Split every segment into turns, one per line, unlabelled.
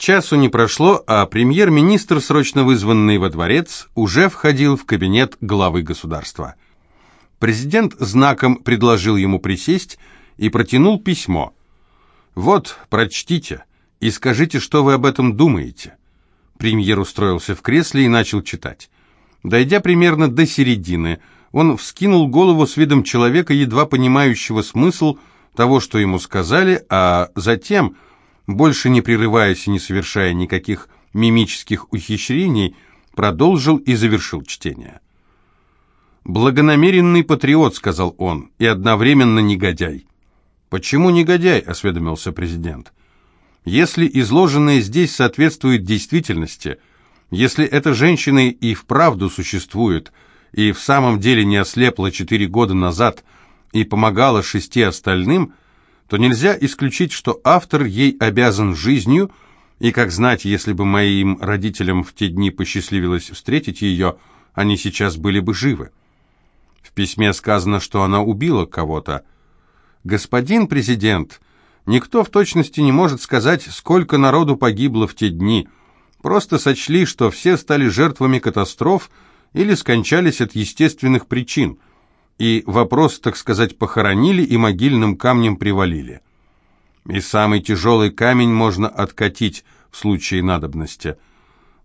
Часу не прошло, а премьер-министр, срочно вызванный во дворец, уже входил в кабинет главы государства. Президент знаком предложил ему присесть и протянул письмо. «Вот, прочтите и скажите, что вы об этом думаете». Премьер устроился в кресле и начал читать. Дойдя примерно до середины, он вскинул голову с видом человека, едва понимающего смысл того, что ему сказали, а затем, больше не прерываясь и не совершая никаких мимических ухищрений, продолжил и завершил чтение. «Благонамеренный патриот», — сказал он, — «и одновременно негодяй». «Почему негодяй?» — осведомился президент. Если изложенное здесь соответствует действительности, если эта женщина и вправду существует, и в самом деле не ослепла четыре года назад и помогала шести остальным, то нельзя исключить, что автор ей обязан жизнью, и, как знать, если бы моим родителям в те дни посчастливилось встретить ее, они сейчас были бы живы. В письме сказано, что она убила кого-то. «Господин президент», Никто в точности не может сказать, сколько народу погибло в те дни. Просто сочли, что все стали жертвами катастроф или скончались от естественных причин. И вопрос, так сказать, похоронили и могильным камнем привалили. И самый тяжелый камень можно откатить в случае надобности.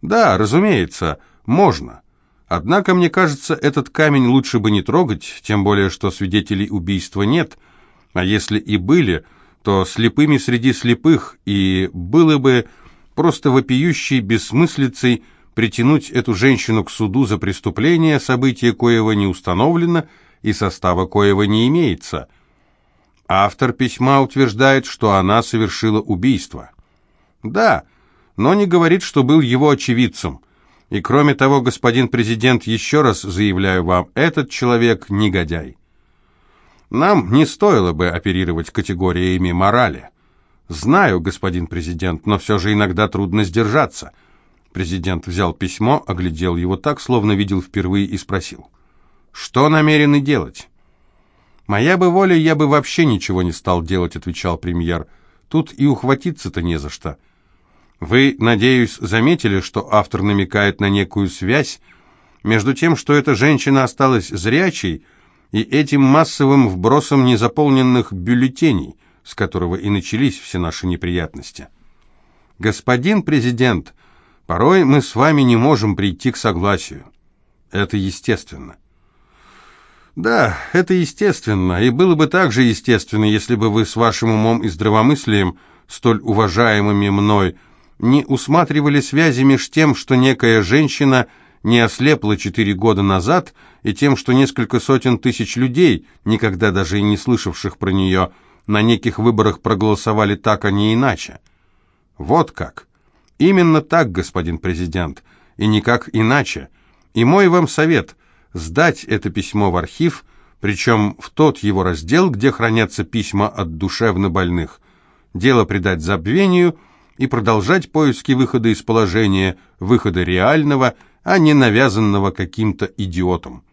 Да, разумеется, можно. Однако, мне кажется, этот камень лучше бы не трогать, тем более, что свидетелей убийства нет, а если и были – то слепыми среди слепых, и было бы просто вопиющей бессмыслицей притянуть эту женщину к суду за преступление, событие коего не установлено и состава коего не имеется. Автор письма утверждает, что она совершила убийство. Да, но не говорит, что был его очевидцем. И кроме того, господин президент, еще раз заявляю вам, этот человек негодяй. Нам не стоило бы оперировать категориями морали. Знаю, господин президент, но все же иногда трудно сдержаться. Президент взял письмо, оглядел его так, словно видел впервые и спросил. Что намерены делать? «Моя бы воля, я бы вообще ничего не стал делать», — отвечал премьер. «Тут и ухватиться-то не за что». Вы, надеюсь, заметили, что автор намекает на некую связь между тем, что эта женщина осталась зрячей, и этим массовым вбросом незаполненных бюллетеней, с которого и начались все наши неприятности. Господин президент, порой мы с вами не можем прийти к согласию. Это естественно. Да, это естественно, и было бы также естественно, если бы вы с вашим умом и здравомыслием, столь уважаемыми мной, не усматривали связи между тем, что некая женщина – не ослепла четыре года назад, и тем, что несколько сотен тысяч людей, никогда даже и не слышавших про нее, на неких выборах проголосовали так, а не иначе. Вот как. Именно так, господин президент, и никак иначе. И мой вам совет – сдать это письмо в архив, причем в тот его раздел, где хранятся письма от душевно больных. Дело придать забвению и продолжать поиски выхода из положения, выхода реального – а не навязанного каким-то идиотом.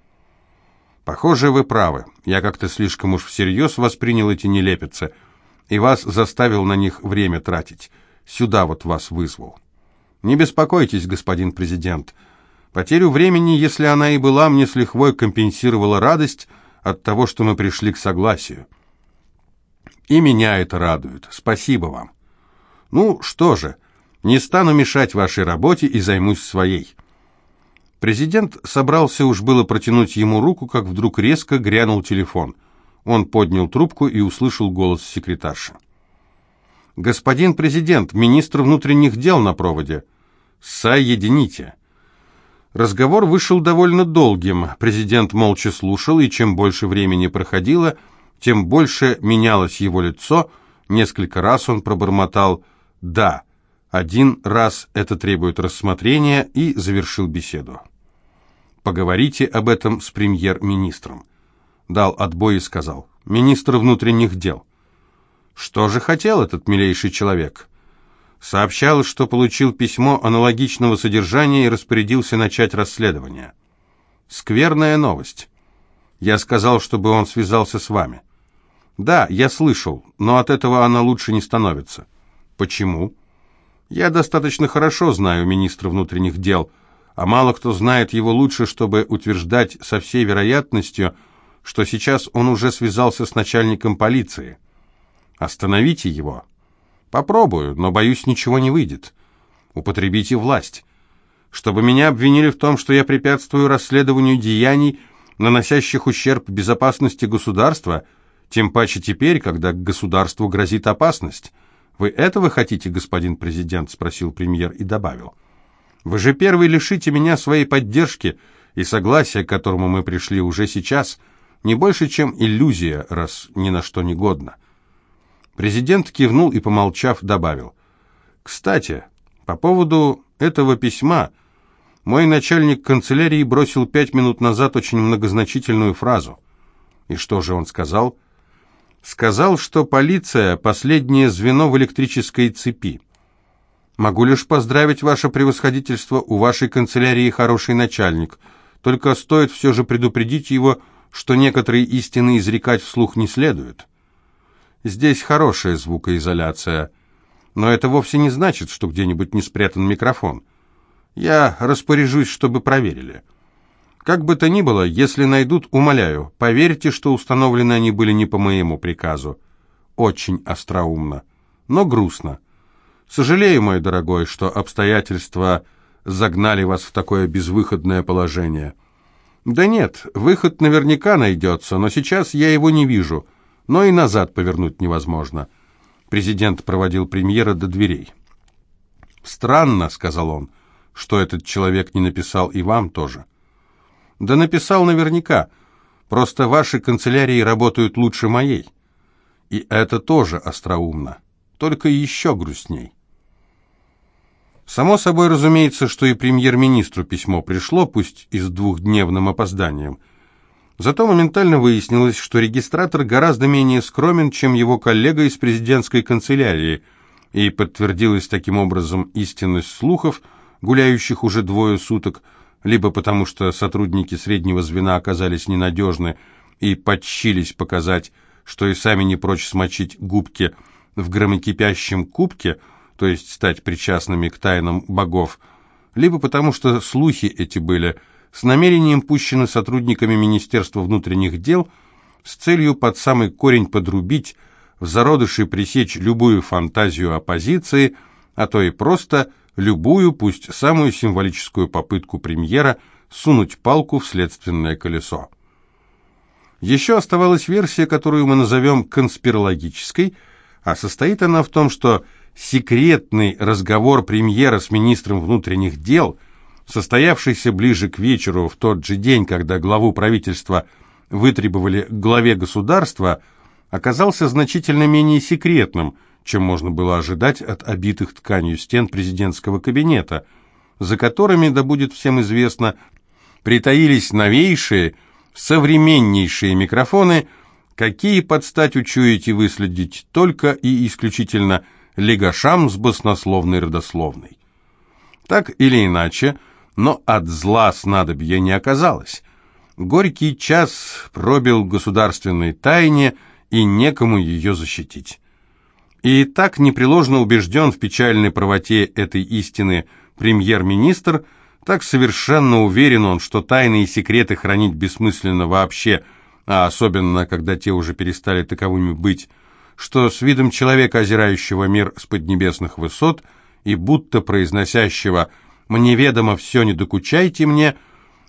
Похоже, вы правы. Я как-то слишком уж всерьез воспринял эти нелепицы и вас заставил на них время тратить. Сюда вот вас вызвал. Не беспокойтесь, господин президент. Потерю времени, если она и была, мне с лихвой компенсировала радость от того, что мы пришли к согласию. И меня это радует. Спасибо вам. Ну, что же, не стану мешать вашей работе и займусь своей. Президент собрался уж было протянуть ему руку, как вдруг резко грянул телефон. Он поднял трубку и услышал голос секретарши. «Господин президент, министр внутренних дел на проводе. Соедините». Разговор вышел довольно долгим. Президент молча слушал, и чем больше времени проходило, тем больше менялось его лицо. Несколько раз он пробормотал «да». Один раз это требует рассмотрения и завершил беседу. Поговорите об этом с премьер-министром. Дал отбой и сказал. Министр внутренних дел. Что же хотел этот милейший человек? Сообщал, что получил письмо аналогичного содержания и распорядился начать расследование. Скверная новость. Я сказал, чтобы он связался с вами. Да, я слышал, но от этого она лучше не становится. Почему? Я достаточно хорошо знаю министра внутренних дел, а мало кто знает его лучше, чтобы утверждать со всей вероятностью, что сейчас он уже связался с начальником полиции. Остановите его. Попробую, но, боюсь, ничего не выйдет. Употребите власть. Чтобы меня обвинили в том, что я препятствую расследованию деяний, наносящих ущерб безопасности государства, тем паче теперь, когда государству грозит опасность. «Вы этого хотите, господин президент?» – спросил премьер и добавил. «Вы же первый лишите меня своей поддержки и согласия, к которому мы пришли уже сейчас, не больше, чем иллюзия, раз ни на что не годно». Президент кивнул и, помолчав, добавил. «Кстати, по поводу этого письма мой начальник канцелярии бросил пять минут назад очень многозначительную фразу. И что же он сказал?» сказал, что полиция – последнее звено в электрической цепи. Могу лишь поздравить ваше превосходительство, у вашей канцелярии хороший начальник, только стоит все же предупредить его, что некоторые истины изрекать вслух не следует. Здесь хорошая звукоизоляция, но это вовсе не значит, что где-нибудь не спрятан микрофон. Я распоряжусь, чтобы проверили. Как бы то ни было, если найдут, умоляю, поверьте, что установлены они были не по моему приказу. Очень остроумно, но грустно. Сожалею, мой дорогой, что обстоятельства загнали вас в такое безвыходное положение. Да нет, выход наверняка найдется, но сейчас я его не вижу, но и назад повернуть невозможно. Президент проводил премьера до дверей. «Странно», — сказал он, — «что этот человек не написал и вам тоже». Да написал наверняка. Просто ваши канцелярии работают лучше моей. И это тоже остроумно. Только еще грустней. Само собой разумеется, что и премьер-министру письмо пришло, пусть и с двухдневным опозданием. Зато моментально выяснилось, что регистратор гораздо менее скромен, чем его коллега из президентской канцелярии, и подтвердилась таким образом истинность слухов, гуляющих уже двое суток, либо потому что сотрудники среднего звена оказались ненадежны и подчились показать, что и сами не прочь смочить губки в громокипящем кубке, то есть стать причастными к тайнам богов, либо потому что слухи эти были с намерением пущены сотрудниками Министерства внутренних дел с целью под самый корень подрубить, в зародыши пресечь любую фантазию оппозиции, а то и просто – любую, пусть самую символическую попытку премьера сунуть палку в следственное колесо. Еще оставалась версия, которую мы назовем конспирологической, а состоит она в том, что секретный разговор премьера с министром внутренних дел, состоявшийся ближе к вечеру в тот же день, когда главу правительства вытребовали к главе государства, оказался значительно менее секретным – чем можно было ожидать от обитых тканью стен президентского кабинета, за которыми, да будет всем известно, притаились новейшие, современнейшие микрофоны, какие под стать учуете выследить только и исключительно легашам с баснословной родословной. Так или иначе, но от зла снадобья не оказалось. Горький час пробил государственной тайне, и некому ее защитить. И так непреложно убежден в печальной правоте этой истины премьер-министр, так совершенно уверен он, что тайные секреты хранить бессмысленно вообще, а особенно, когда те уже перестали таковыми быть, что с видом человека, озирающего мир с поднебесных высот и будто произносящего «мне ведомо все, не докучайте мне»,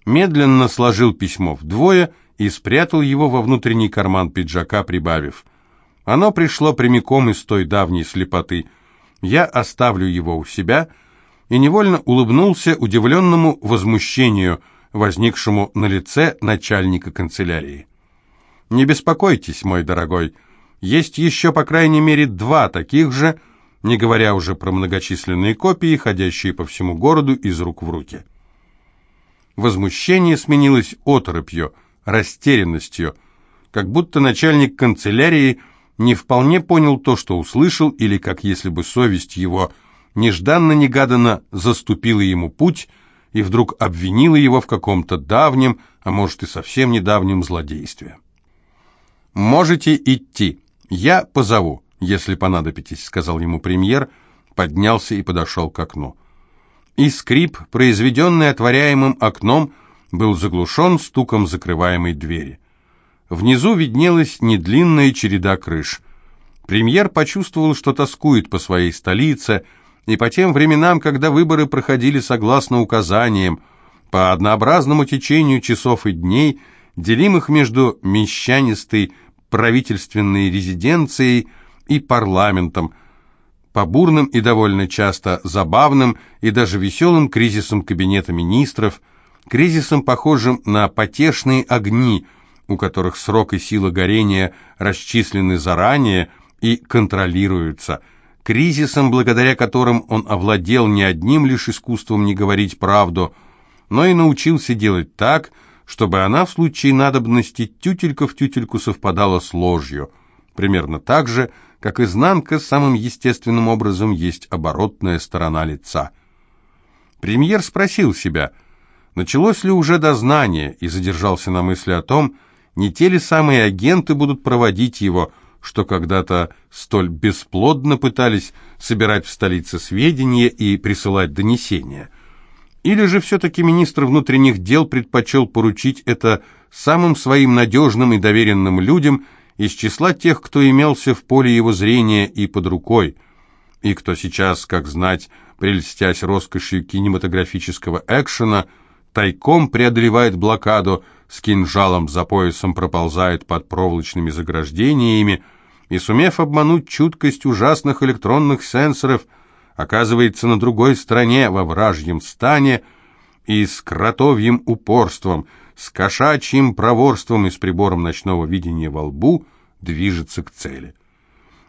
медленно сложил письмо вдвое и спрятал его во внутренний карман пиджака, прибавив – оно пришло прямиком из той давней слепоты. Я оставлю его у себя и невольно улыбнулся удивленному возмущению, возникшему на лице начальника канцелярии. «Не беспокойтесь, мой дорогой, есть еще по крайней мере два таких же, не говоря уже про многочисленные копии, ходящие по всему городу из рук в руки». Возмущение сменилось оторопью, растерянностью, как будто начальник канцелярии – не вполне понял то, что услышал, или как если бы совесть его нежданно-негаданно заступила ему путь и вдруг обвинила его в каком-то давнем, а может и совсем недавнем злодействе. «Можете идти, я позову, если понадобитесь», — сказал ему премьер, поднялся и подошел к окну. И скрип, произведенный отворяемым окном, был заглушен стуком закрываемой двери. Внизу виднелась недлинная череда крыш. Премьер почувствовал, что тоскует по своей столице, и по тем временам, когда выборы проходили согласно указаниям, по однообразному течению часов и дней, делимых между мещанистой правительственной резиденцией и парламентом, по бурным и довольно часто забавным и даже веселым кризисам Кабинета министров, кризисам, похожим на потешные огни, у которых срок и сила горения расчислены заранее и контролируются, кризисам, благодаря которым он овладел не одним лишь искусством не говорить правду, но и научился делать так, чтобы она в случае надобности тютелька в тютельку совпадала с ложью, примерно так же, как изнанка самым естественным образом есть оборотная сторона лица. Премьер спросил себя, началось ли уже дознание, и задержался на мысли о том, не те ли самые агенты будут проводить его, что когда-то столь бесплодно пытались собирать в столице сведения и присылать донесения. Или же все-таки министр внутренних дел предпочел поручить это самым своим надежным и доверенным людям – из числа тех, кто имелся в поле его зрения и под рукой, и кто сейчас, как знать, прельстясь роскошью кинематографического экшена, тайком преодолевает блокаду, с кинжалом за поясом проползает под проволочными заграждениями и, сумев обмануть чуткость ужасных электронных сенсоров, оказывается на другой стороне, во вражьем стане, и с кротовьим упорством – с кошачьим проворством и с прибором ночного видения во лбу движется к цели.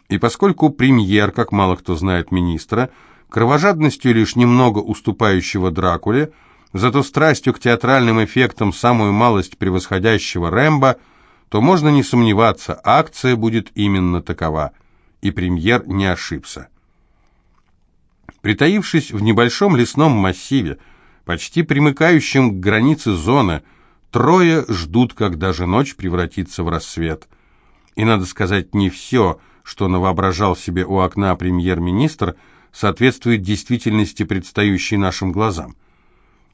И поскольку премьер, как мало кто знает министра, кровожадностью лишь немного уступающего Дракуле, зато страстью к театральным эффектам самую малость превосходящего Рэмбо, то можно не сомневаться, акция будет именно такова, и премьер не ошибся. Притаившись в небольшом лесном массиве, почти примыкающем к границе зоны, Трое ждут, когда же ночь превратится в рассвет. И надо сказать, не все, что навоображал себе у окна премьер-министр, соответствует действительности, предстающей нашим глазам.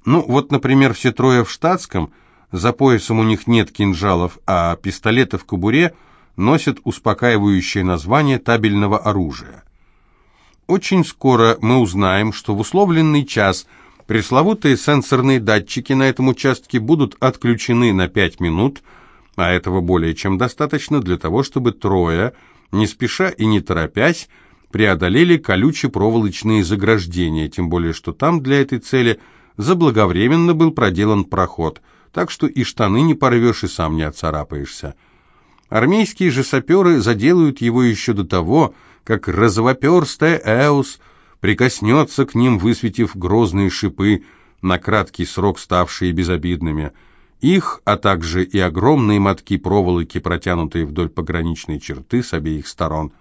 Ну, вот, например, все трое в штатском, за поясом у них нет кинжалов, а пистолеты в кобуре носят успокаивающее название табельного оружия. Очень скоро мы узнаем, что в условленный час – Пресловутые сенсорные датчики на этом участке будут отключены на 5 минут, а этого более чем достаточно для того, чтобы трое, не спеша и не торопясь, преодолели колюче-проволочные заграждения, тем более что там для этой цели заблаговременно был проделан проход, так что и штаны не порвешь, и сам не отцарапаешься. Армейские же саперы заделают его еще до того, как розовоперстая Эус – прикоснется к ним, высветив грозные шипы, на краткий срок ставшие безобидными. Их, а также и огромные мотки проволоки, протянутые вдоль пограничной черты с обеих сторон.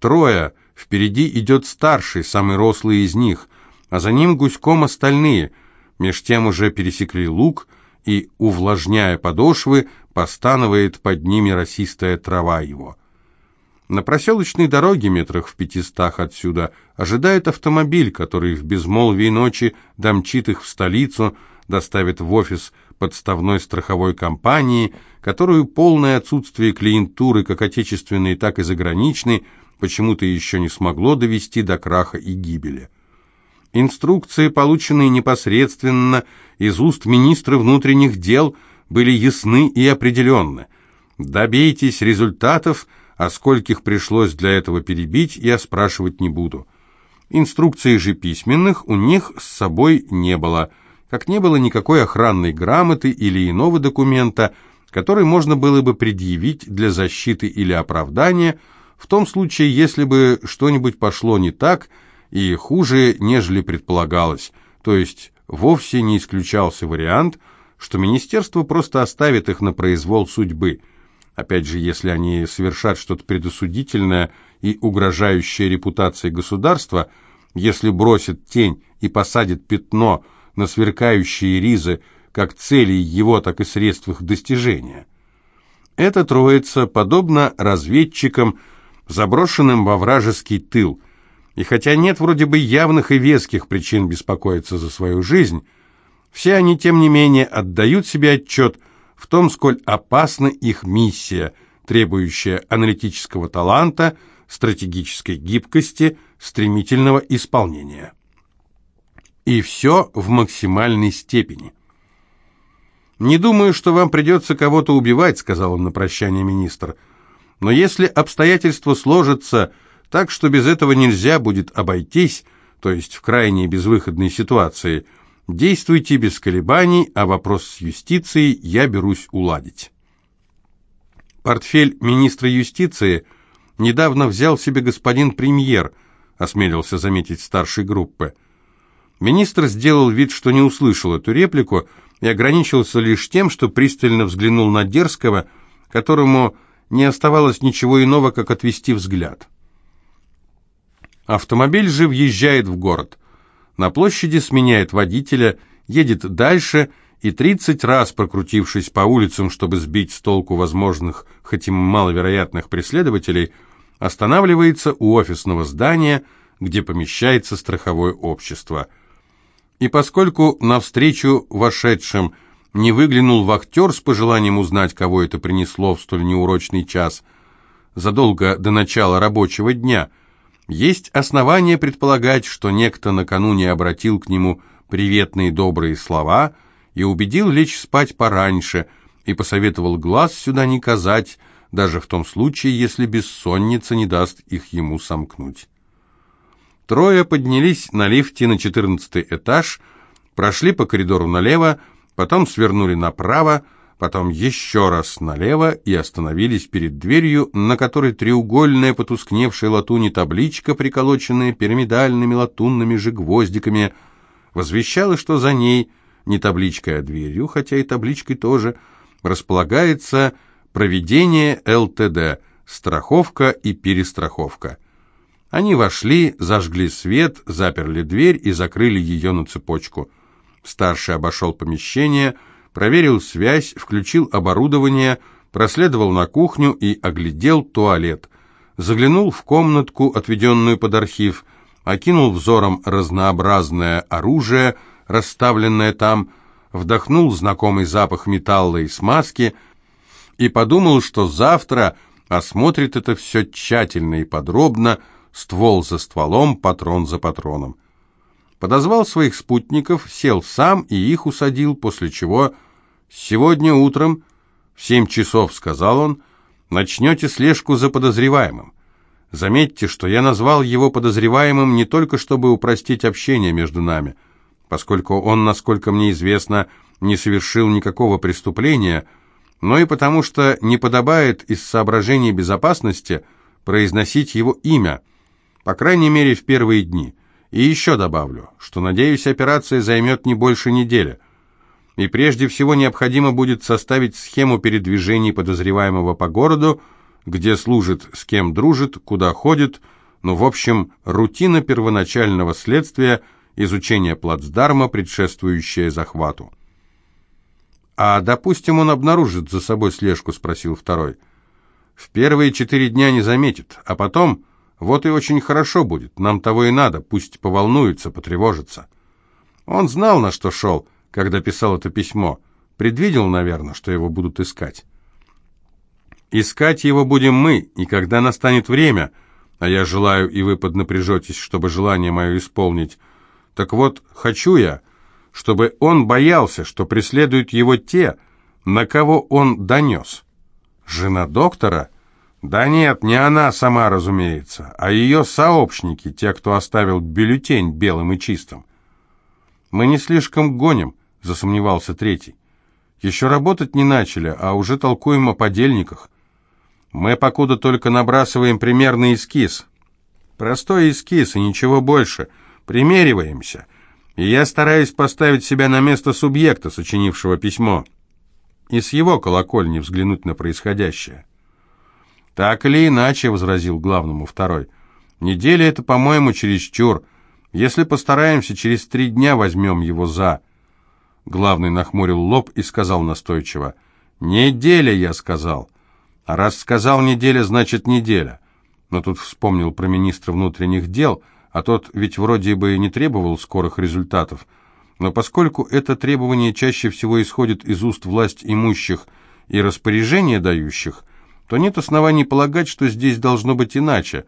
Трое. Впереди идет старший, самый рослый из них, а за ним гуськом остальные. Меж тем уже пересекли луг, и, увлажняя подошвы, постанывает под ними росистая трава его. На проселочной дороге, метрах в пятистах отсюда, ожидает автомобиль, который в безмолвии ночи домчит их в столицу, доставит в офис подставной страховой компании, которую полное отсутствие клиентуры, как отечественной, так и заграничной, почему-то еще не смогло довести до краха и гибели. Инструкции, полученные непосредственно из уст министра внутренних дел, были ясны и определенны. Добейтесь результатов – а скольких пришлось для этого перебить, я спрашивать не буду. Инструкций же письменных у них с собой не было, как не было никакой охранной грамоты или иного документа, который можно было бы предъявить для защиты или оправдания, в том случае, если бы что-нибудь пошло не так и хуже, нежели предполагалось, то есть вовсе не исключался вариант, что министерство просто оставит их на произвол судьбы – Опять же, если они совершат что-то предосудительное и угрожающее репутации государства, если бросят тень и посадят пятно на сверкающие ризы, как цели его, так и средств их достижения. Эта троица, подобно разведчикам, заброшенным во вражеский тыл, И хотя нет вроде бы явных и веских причин беспокоиться за свою жизнь, все они, тем не менее, отдают себе отчет в том, сколь опасна их миссия, требующая аналитического таланта, стратегической гибкости, стремительного исполнения. И все в максимальной степени. «Не думаю, что вам придется кого-то убивать», — сказал он на прощание министр. «Но если обстоятельства сложатся так, что без этого нельзя будет обойтись, то есть в крайней безвыходной ситуации, действуйте без колебаний, а вопрос с юстицией я берусь уладить». Портфель министра юстиции недавно взял себе господин премьер, осмелился заметить старшей группы. Министр сделал вид, что не услышал эту реплику и ограничился лишь тем, что пристально взглянул на Дерзкого, которому не оставалось ничего иного, как отвести взгляд. Автомобиль же въезжает в город. На площади сменяет водителя, едет дальше и, 30 раз прокрутившись по улицам, чтобы сбить с толку возможных, хоть и маловероятных преследователей, останавливается у офисного здания, где помещается страховое общество – и поскольку навстречу вошедшим не выглянул вахтер с пожеланием узнать, кого это принесло в столь неурочный час, задолго до начала рабочего дня, есть основания предполагать, что некто накануне обратил к нему приветные добрые слова и убедил лечь спать пораньше, и посоветовал глаз сюда не казать, даже в том случае, если бессонница не даст их ему сомкнуть. Трое поднялись на лифте на четырнадцатый этаж, прошли по коридору налево, потом свернули направо, потом еще раз налево и остановились перед дверью, на которой треугольная потускневшая латуни табличка, приколоченная пирамидальными латунными же гвоздиками, возвещала, что за ней, не табличкой, а дверью, хотя и табличкой тоже, располагается проведение ЛТД, страховка и перестраховка. Они вошли, зажгли свет, заперли дверь и закрыли ее на цепочку. Старший обошел помещение, проверил связь, включил оборудование, проследовал на кухню и оглядел туалет. Заглянул в комнатку, отведенную под архив, окинул взором разнообразное оружие, расставленное там, вдохнул знакомый запах металла и смазки и подумал, что завтра осмотрит это все тщательно и подробно, ствол за стволом, патрон за патроном. Подозвал своих спутников, сел сам и их усадил, после чего «Сегодня утром в семь часов, — сказал он, — начнете слежку за подозреваемым. Заметьте, что я назвал его подозреваемым не только чтобы упростить общение между нами, поскольку он, насколько мне известно, не совершил никакого преступления, но и потому что не подобает из соображений безопасности произносить его имя — по крайней мере, в первые дни. И еще добавлю, что, надеюсь, операция займет не больше недели. И прежде всего необходимо будет составить схему передвижений подозреваемого по городу, где служит, с кем дружит, куда ходит, ну, в общем, рутина первоначального следствия, изучение плацдарма, предшествующее захвату. «А, допустим, он обнаружит за собой слежку?» – спросил второй. «В первые четыре дня не заметит, а потом вот и очень хорошо будет, нам того и надо, пусть поволнуется, потревожится. Он знал, на что шел, когда писал это письмо, предвидел, наверное, что его будут искать. Искать его будем мы, и когда настанет время, а я желаю, и вы поднапряжетесь, чтобы желание мое исполнить, так вот, хочу я, чтобы он боялся, что преследуют его те, на кого он донес. Жена доктора — да нет, не она сама, разумеется, а ее сообщники, те, кто оставил бюллетень белым и чистым. Мы не слишком гоним, засомневался третий. Еще работать не начали, а уже толкуем о подельниках. Мы покуда только набрасываем примерный эскиз. Простой эскиз и ничего больше. Примериваемся. И я стараюсь поставить себя на место субъекта, сочинившего письмо, и с его колокольни взглянуть на происходящее. «Так или иначе», — возразил главному второй. «Неделя — это, по-моему, чересчур. Если постараемся, через три дня возьмем его за...» Главный нахмурил лоб и сказал настойчиво. «Неделя, я сказал. А раз сказал неделя, значит неделя». Но тут вспомнил про министра внутренних дел, а тот ведь вроде бы не требовал скорых результатов. Но поскольку это требование чаще всего исходит из уст власть имущих и распоряжения дающих, то нет оснований полагать, что здесь должно быть иначе.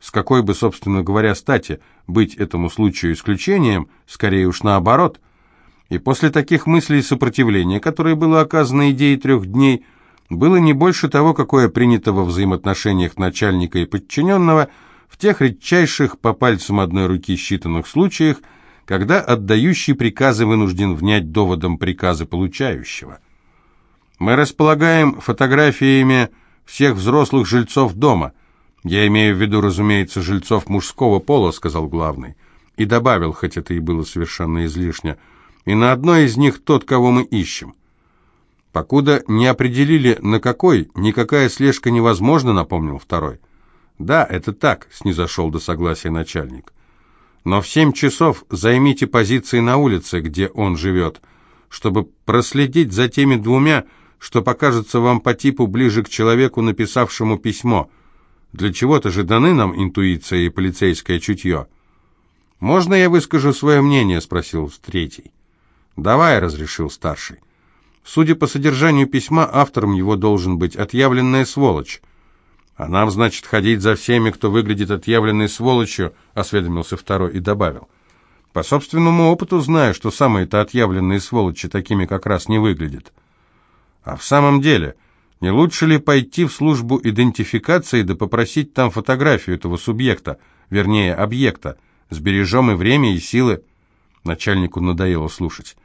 С какой бы, собственно говоря, стати быть этому случаю исключением, скорее уж наоборот. И после таких мыслей сопротивления, которое было оказано идее трех дней, было не больше того, какое принято во взаимоотношениях начальника и подчиненного в тех редчайших по пальцам одной руки считанных случаях, когда отдающий приказы вынужден внять доводом приказы получающего. Мы располагаем фотографиями всех взрослых жильцов дома. Я имею в виду, разумеется, жильцов мужского пола, сказал главный. И добавил, хоть это и было совершенно излишне, и на одной из них тот, кого мы ищем. Покуда не определили, на какой, никакая слежка невозможна, напомнил второй. Да, это так, снизошел до согласия начальник. Но в семь часов займите позиции на улице, где он живет, чтобы проследить за теми двумя, что покажется вам по типу ближе к человеку, написавшему письмо. Для чего-то же даны нам интуиция и полицейское чутье. «Можно я выскажу свое мнение?» — спросил третий. «Давай», — разрешил старший. Судя по содержанию письма, автором его должен быть отъявленная сволочь. «А нам, значит, ходить за всеми, кто выглядит отъявленной сволочью», — осведомился второй и добавил. «По собственному опыту знаю, что самые-то отъявленные сволочи такими как раз не выглядят». А в самом деле, не лучше ли пойти в службу идентификации да попросить там фотографию этого субъекта, вернее, объекта, сбережем и время, и силы? Начальнику надоело слушать.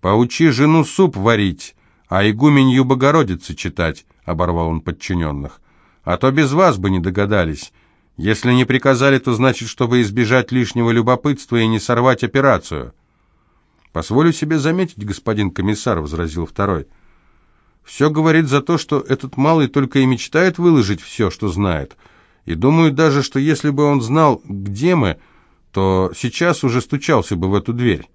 «Поучи жену суп варить, а игуменью Богородицы читать», — оборвал он подчиненных. «А то без вас бы не догадались. Если не приказали, то значит, чтобы избежать лишнего любопытства и не сорвать операцию». «Позволю себе заметить, господин комиссар», — возразил второй, — все говорит за то, что этот малый только и мечтает выложить все, что знает. И думаю даже, что если бы он знал, где мы, то сейчас уже стучался бы в эту дверь.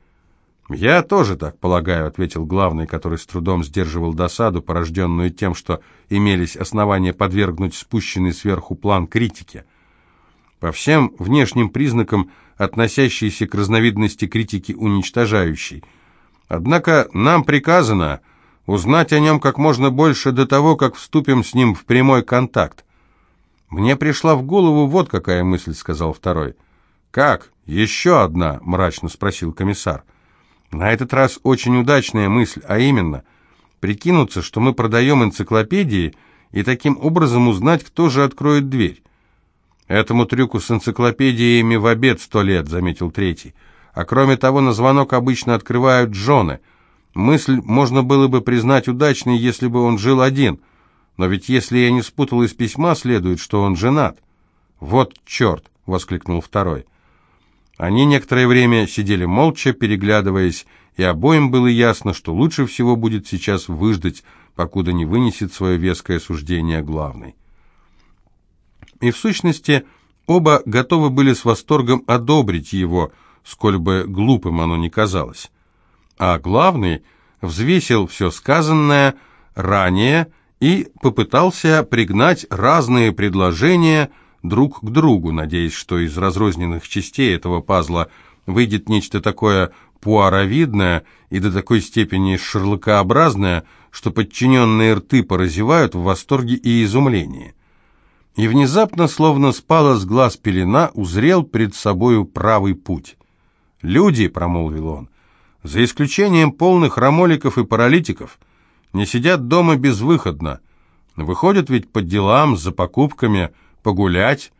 «Я тоже так полагаю», — ответил главный, который с трудом сдерживал досаду, порожденную тем, что имелись основания подвергнуть спущенный сверху план критики. По всем внешним признакам, относящиеся к разновидности критики уничтожающей. Однако нам приказано узнать о нем как можно больше до того, как вступим с ним в прямой контакт. «Мне пришла в голову вот какая мысль», — сказал второй. «Как? Еще одна?» — мрачно спросил комиссар. «На этот раз очень удачная мысль, а именно, прикинуться, что мы продаем энциклопедии и таким образом узнать, кто же откроет дверь». «Этому трюку с энциклопедиями в обед сто лет», — заметил третий. «А кроме того, на звонок обычно открывают жены». Мысль можно было бы признать удачной, если бы он жил один. Но ведь если я не спутал из письма, следует, что он женат. «Вот черт!» — воскликнул второй. Они некоторое время сидели молча, переглядываясь, и обоим было ясно, что лучше всего будет сейчас выждать, покуда не вынесет свое веское суждение главный. И в сущности, оба готовы были с восторгом одобрить его, сколь бы глупым оно ни казалось а главный взвесил все сказанное ранее и попытался пригнать разные предложения друг к другу, надеясь, что из разрозненных частей этого пазла выйдет нечто такое пуаровидное и до такой степени шерлокообразное, что подчиненные рты поразевают в восторге и изумлении. И внезапно, словно спала с глаз пелена, узрел пред собою правый путь. «Люди», — промолвил он, за исключением полных рамоликов и паралитиков, не сидят дома безвыходно. Выходят ведь по делам, за покупками, погулять.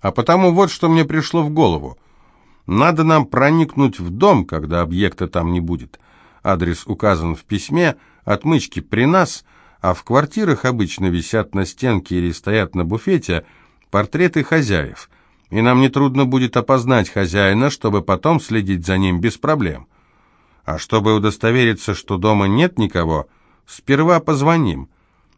А потому вот что мне пришло в голову. Надо нам проникнуть в дом, когда объекта там не будет. Адрес указан в письме, отмычки при нас, а в квартирах обычно висят на стенке или стоят на буфете портреты хозяев – и нам нетрудно будет опознать хозяина, чтобы потом следить за ним без проблем. А чтобы удостовериться, что дома нет никого, сперва позвоним.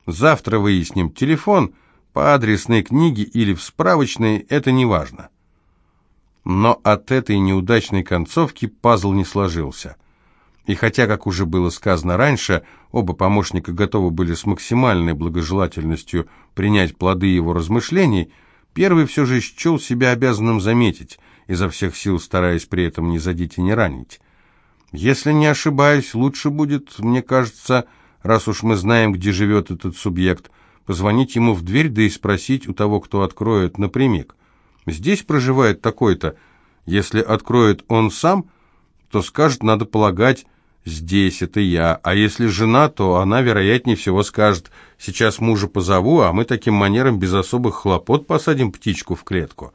Завтра выясним телефон, по адресной книге или в справочной, это не важно. Но от этой неудачной концовки пазл не сложился. И хотя, как уже было сказано раньше, оба помощника готовы были с максимальной благожелательностью принять плоды его размышлений, Первый все же счел себя обязанным заметить, изо всех сил стараясь при этом не задеть и не ранить. Если не ошибаюсь, лучше будет, мне кажется, раз уж мы знаем, где живет этот субъект, позвонить ему в дверь, да и спросить у того, кто откроет, напрямик. Здесь проживает такой-то. Если откроет он сам, то скажет, надо полагать, здесь это я. А если жена, то она, вероятнее всего, скажет, сейчас мужа позову, а мы таким манером без особых хлопот посадим птичку в клетку.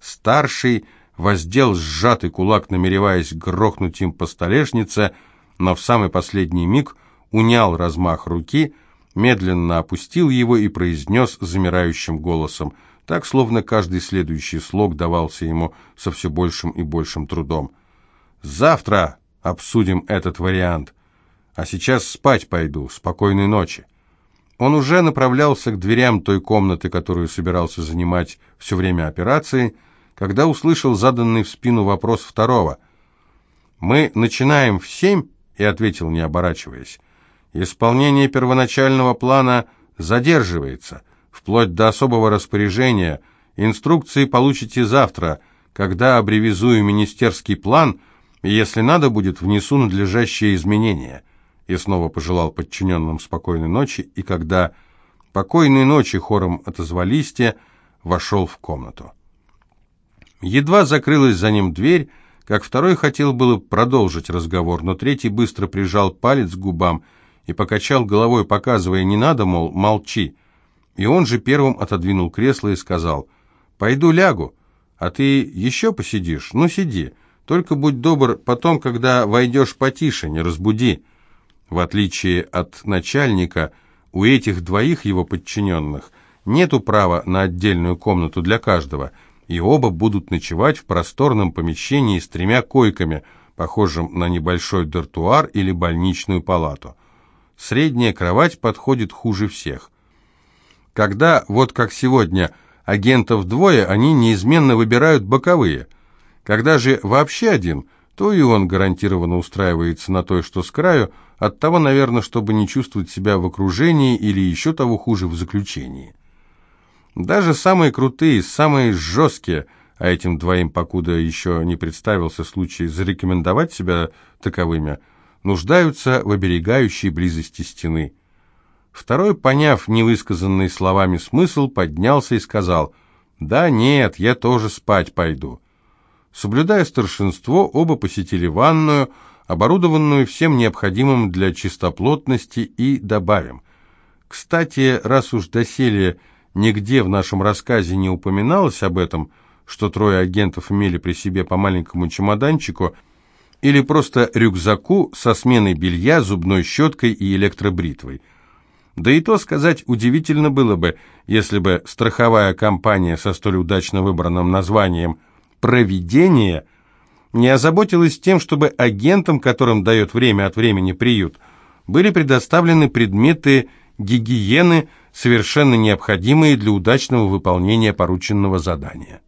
Старший воздел сжатый кулак, намереваясь грохнуть им по столешнице, но в самый последний миг унял размах руки, медленно опустил его и произнес замирающим голосом, так, словно каждый следующий слог давался ему со все большим и большим трудом. «Завтра обсудим этот вариант, а сейчас спать пойду. Спокойной ночи». Он уже направлялся к дверям той комнаты, которую собирался занимать все время операции, когда услышал заданный в спину вопрос второго. «Мы начинаем в семь?» и ответил, не оборачиваясь. «Исполнение первоначального плана задерживается, вплоть до особого распоряжения. Инструкции получите завтра, когда абревизую министерский план, и если надо будет, внесу надлежащие изменения». И снова пожелал подчиненным спокойной ночи, и когда «покойной ночи» хором отозвались те, вошел в комнату. Едва закрылась за ним дверь, как второй хотел было продолжить разговор, но третий быстро прижал палец к губам и покачал головой, показывая «не надо, мол, молчи». И он же первым отодвинул кресло и сказал «пойду лягу, а ты еще посидишь? Ну, сиди, только будь добр, потом, когда войдешь потише, не разбуди». В отличие от начальника, у этих двоих его подчиненных нету права на отдельную комнату для каждого – и оба будут ночевать в просторном помещении с тремя койками, похожим на небольшой дартуар или больничную палату. Средняя кровать подходит хуже всех. Когда, вот как сегодня, агентов двое, они неизменно выбирают боковые. Когда же вообще один, то и он гарантированно устраивается на той, что с краю, от того, наверное, чтобы не чувствовать себя в окружении или еще того хуже в заключении. Даже самые крутые, самые жесткие, а этим двоим покуда еще не представился случай зарекомендовать себя таковыми, нуждаются в оберегающей близости стены. Второй, поняв невысказанный словами смысл, поднялся и сказал «Да нет, я тоже спать пойду». Соблюдая старшинство, оба посетили ванную, оборудованную всем необходимым для чистоплотности, и добавим. Кстати, раз уж доселе Нигде в нашем рассказе не упоминалось об этом, что трое агентов имели при себе по маленькому чемоданчику или просто рюкзаку со сменой белья, зубной щеткой и электробритвой. Да и то сказать удивительно было бы, если бы страховая компания со столь удачно выбранным названием «Провидение» не озаботилась тем, чтобы агентам, которым дает время от времени приют, были предоставлены предметы гигиены, совершенно необходимые для удачного выполнения порученного задания.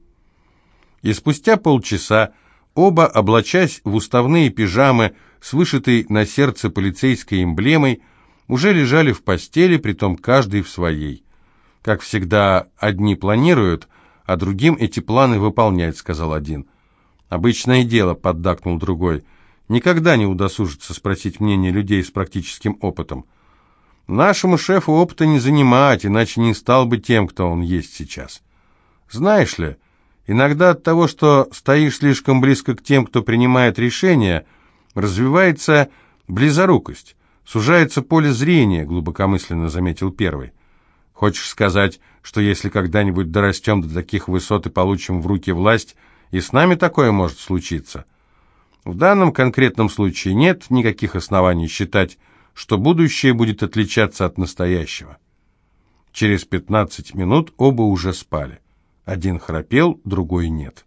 И спустя полчаса оба, облачась в уставные пижамы с вышитой на сердце полицейской эмблемой, уже лежали в постели, притом каждый в своей. Как всегда, одни планируют, а другим эти планы выполнять, сказал один. Обычное дело, поддакнул другой. Никогда не удосужится спросить мнение людей с практическим опытом. Нашему шефу опыта не занимать, иначе не стал бы тем, кто он есть сейчас. Знаешь ли, иногда от того, что стоишь слишком близко к тем, кто принимает решения, развивается близорукость, сужается поле зрения, глубокомысленно заметил первый. Хочешь сказать, что если когда-нибудь дорастем до таких высот и получим в руки власть, и с нами такое может случиться? В данном конкретном случае нет никаких оснований считать, что будущее будет отличаться от настоящего. Через 15 минут оба уже спали. Один храпел, другой нет.